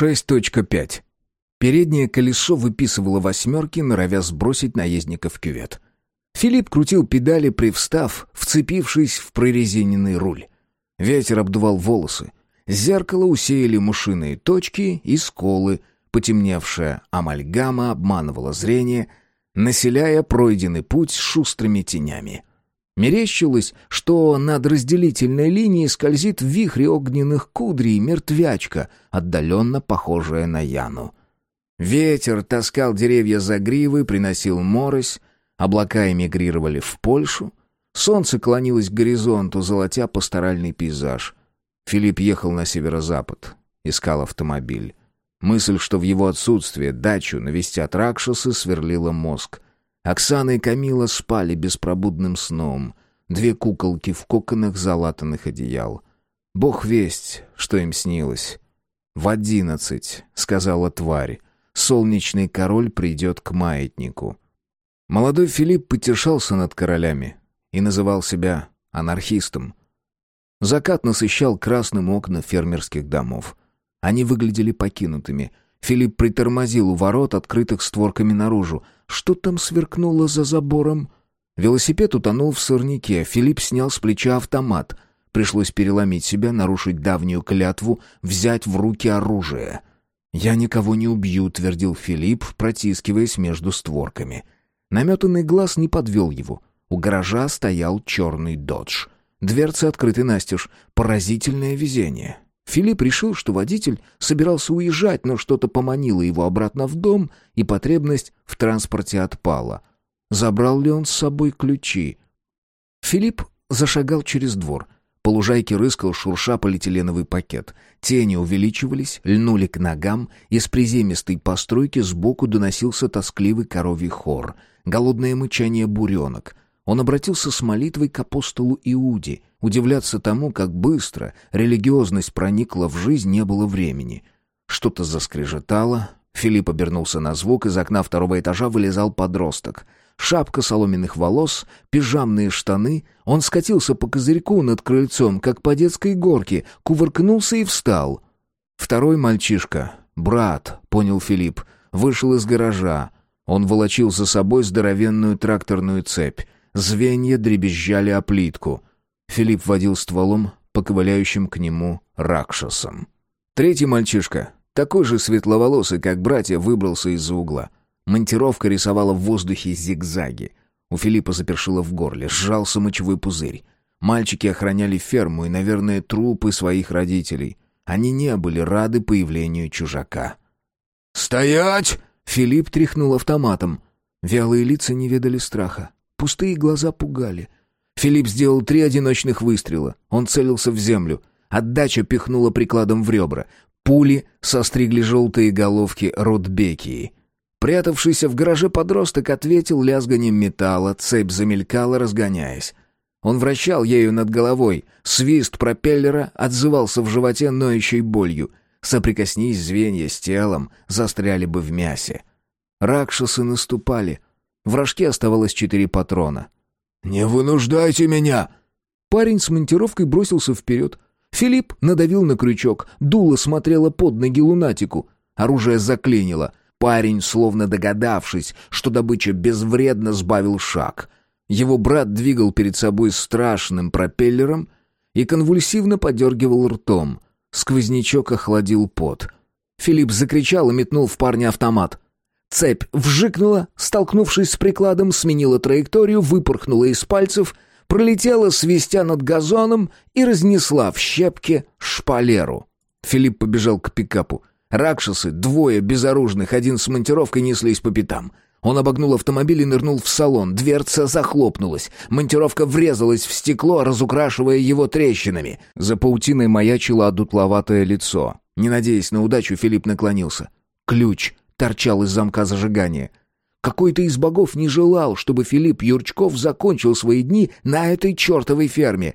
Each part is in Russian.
6.5. Переднее колесо выписывало восьмерки, норовя сбросить наездника в кювет. Филипп крутил педали, привстав, вцепившись в прорезиненный руль. Ветер обдувал волосы. Зеркало усеяли мушиные точки и сколы, потемневшая амальгама обманывала зрение, населяя пройденный путь шустрыми тенями. Мерещилось, что над разделительной линией скользит в вихре огненных кудрей мертвячка, отдаленно похожая на Яну. Ветер таскал деревья за гривы, приносил морось, облака эмигрировали в Польшу, солнце клонилось к горизонту, золотя пасторальный пейзаж. Филипп ехал на северо-запад, искал автомобиль. Мысль, что в его отсутствие дачу навестят Ракшасы, сверлила мозг. Оксана и Камила спали беспробудным сном. Две куколки в коконах залатанных одеял. Бог весть, что им снилось. «В одиннадцать», — сказала тварь, — «солнечный король придет к маятнику». Молодой Филипп потешался над королями и называл себя анархистом. Закат насыщал красным окна фермерских домов. Они выглядели покинутыми — Филипп притормозил у ворот, открытых створками наружу. Что там сверкнуло за забором? Велосипед утонул в сорняке. Филипп снял с плеча автомат. Пришлось переломить себя, нарушить давнюю клятву, взять в руки оружие. «Я никого не убью», — твердил Филипп, протискиваясь между створками. Наметанный глаз не подвел его. У гаража стоял черный додж. Дверцы открыты настежь. Поразительное везение. Филипп решил, что водитель собирался уезжать, но что-то поманило его обратно в дом, и потребность в транспорте отпала. Забрал ли он с собой ключи? Филипп зашагал через двор. По лужайке рыскал шурша полиэтиленовый пакет. Тени увеличивались, льнули к ногам, из приземистой постройки сбоку доносился тоскливый коровий хор, голодное мычание буренок — он обратился с молитвой к апостолу Иуде. Удивляться тому, как быстро религиозность проникла в жизнь, не было времени. Что-то заскрежетало. Филипп обернулся на звук, из окна второго этажа вылезал подросток. Шапка соломенных волос, пижамные штаны. Он скатился по козырьку над крыльцом, как по детской горке, кувыркнулся и встал. Второй мальчишка, брат, понял Филипп, вышел из гаража. Он волочил за собой здоровенную тракторную цепь. Звенья дребезжали о плитку. Филипп водил стволом по ковыляющим к нему ракшасам. Третий мальчишка, такой же светловолосый, как братья, выбрался из-за угла. Монтировка рисовала в воздухе зигзаги. У Филиппа запершило в горле, сжался мочевой пузырь. Мальчики охраняли ферму и, наверное, трупы своих родителей. Они не были рады появлению чужака. «Стоять!» — Филипп тряхнул автоматом. Вялые лица не ведали страха. Пустые глаза пугали. Филипп сделал три одиночных выстрела. Он целился в землю. Отдача пихнула прикладом в ребра. Пули состригли желтые головки Ротбекии. Прятавшийся в гараже подросток ответил лязганием металла, цепь замелькала, разгоняясь. Он вращал ею над головой. Свист пропеллера отзывался в животе ноющей болью. Соприкоснись звенья с телом, застряли бы в мясе. Ракшасы наступали — в рожке оставалось четыре патрона. «Не вынуждайте меня!» Парень с монтировкой бросился вперед. Филипп надавил на крючок. Дуло смотрело под ноги лунатику. Оружие заклинило. Парень, словно догадавшись, что добыча безвредно, сбавил шаг. Его брат двигал перед собой страшным пропеллером и конвульсивно подергивал ртом. Сквознячок охладил пот. Филипп закричал и метнул в парня автомат. Цепь вжикнула, столкнувшись с прикладом, сменила траекторию, выпорхнула из пальцев, пролетела, свистя над газоном, и разнесла в щепки шпалеру. Филипп побежал к пикапу. Ракшасы, двое безоружных, один с монтировкой, неслись по пятам. Он обогнул автомобиль и нырнул в салон. Дверца захлопнулась. Монтировка врезалась в стекло, разукрашивая его трещинами. За паутиной маячило одутловатое лицо. Не надеясь на удачу, Филипп наклонился. Ключ торчал из замка зажигания. Какой-то из богов не желал, чтобы Филипп Юрчков закончил свои дни на этой чертовой ферме.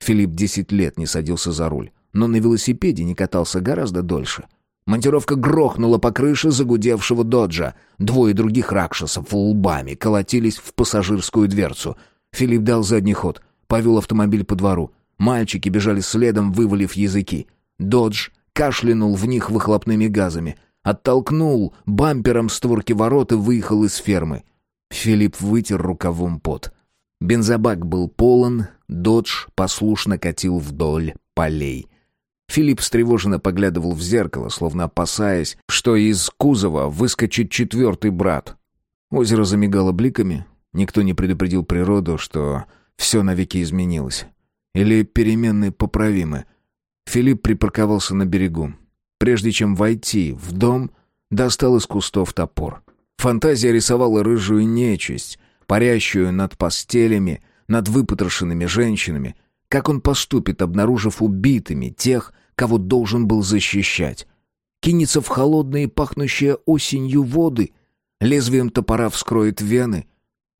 Филипп десять лет не садился за руль, но на велосипеде не катался гораздо дольше. Монтировка грохнула по крыше загудевшего доджа. Двое других ракшасов лбами колотились в пассажирскую дверцу. Филипп дал задний ход, повел автомобиль по двору. Мальчики бежали следом, вывалив языки. Додж кашлянул в них выхлопными газами, оттолкнул бампером створки ворот и выехал из фермы. Филипп вытер рукавом пот. Бензобак был полон, додж послушно катил вдоль полей. Филипп встревоженно поглядывал в зеркало, словно опасаясь, что из кузова выскочит четвертый брат. Озеро замигало бликами. Никто не предупредил природу, что все навеки изменилось. Или перемены поправимы. Филипп припарковался на берегу. Прежде чем войти в дом, достал из кустов топор. Фантазия рисовала рыжую нечисть, парящую над постелями, над выпотрошенными женщинами. Как он поступит, обнаружив убитыми тех, кого должен был защищать? Кинется в холодные, пахнущие осенью воды, лезвием топора вскроет вены.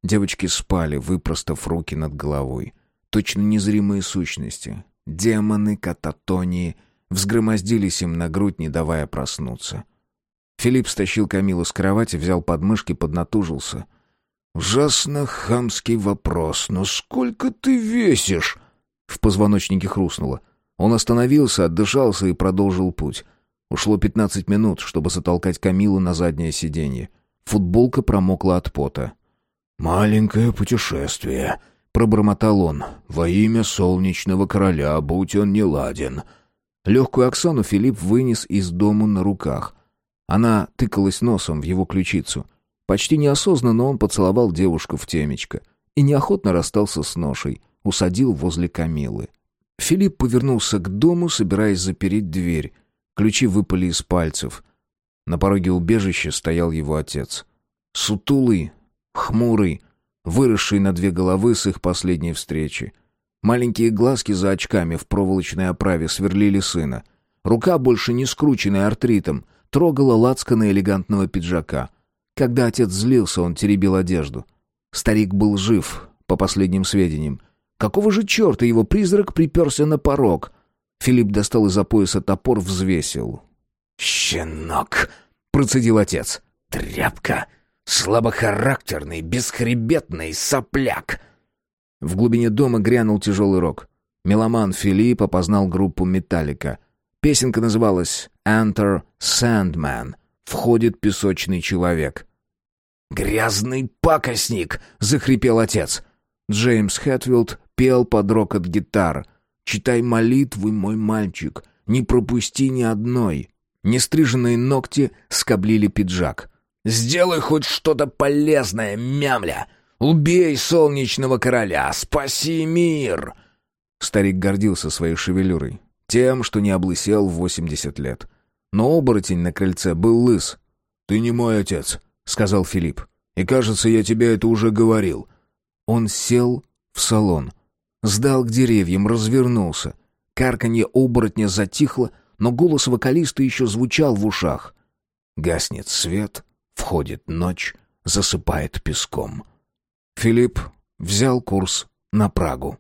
Девочки спали, выпростав руки над головой. Точно незримые сущности, демоны, кататонии, взгромоздились им на грудь, не давая проснуться. Филипп стащил Камилу с кровати, взял подмышки, поднатужился — «Ужасно хамский вопрос, но сколько ты весишь?» В позвоночнике хрустнуло. Он остановился, отдышался и продолжил путь. Ушло пятнадцать минут, чтобы затолкать Камилу на заднее сиденье. Футболка промокла от пота. «Маленькое путешествие», — пробормотал он. «Во имя солнечного короля, будь он не ладен». Легкую Оксану Филипп вынес из дому на руках. Она тыкалась носом в его ключицу — Почти неосознанно он поцеловал девушку в темечко и неохотно расстался с ношей, усадил возле Камилы. Филипп повернулся к дому, собираясь запереть дверь. Ключи выпали из пальцев. На пороге убежища стоял его отец. Сутулый, хмурый, выросший на две головы с их последней встречи. Маленькие глазки за очками в проволочной оправе сверлили сына. Рука, больше не скрученная артритом, трогала лацканы элегантного пиджака — когда отец злился, он теребил одежду. Старик был жив, по последним сведениям. Какого же черта его призрак приперся на порог? Филипп достал из-за пояса топор, взвесил. «Щенок!» — процедил отец. «Тряпка! Слабохарактерный, бесхребетный сопляк!» В глубине дома грянул тяжелый рок. Меломан Филипп опознал группу «Металлика». Песенка называлась «Enter Sandman» — «Входит песочный человек». «Грязный пакостник!» — захрипел отец. Джеймс Хэтфилд пел под рокот гитар. «Читай молитвы, мой мальчик, не пропусти ни одной». Нестриженные ногти скоблили пиджак. «Сделай хоть что-то полезное, мямля! Убей солнечного короля! Спаси мир!» Старик гордился своей шевелюрой, тем, что не облысел в восемьдесят лет. Но оборотень на крыльце был лыс. «Ты не мой отец», сказал Филипп. «И кажется, я тебе это уже говорил». Он сел в салон, сдал к деревьям, развернулся. Карканье оборотня затихло, но голос вокалиста еще звучал в ушах. Гаснет свет, входит ночь, засыпает песком. Филипп взял курс на Прагу.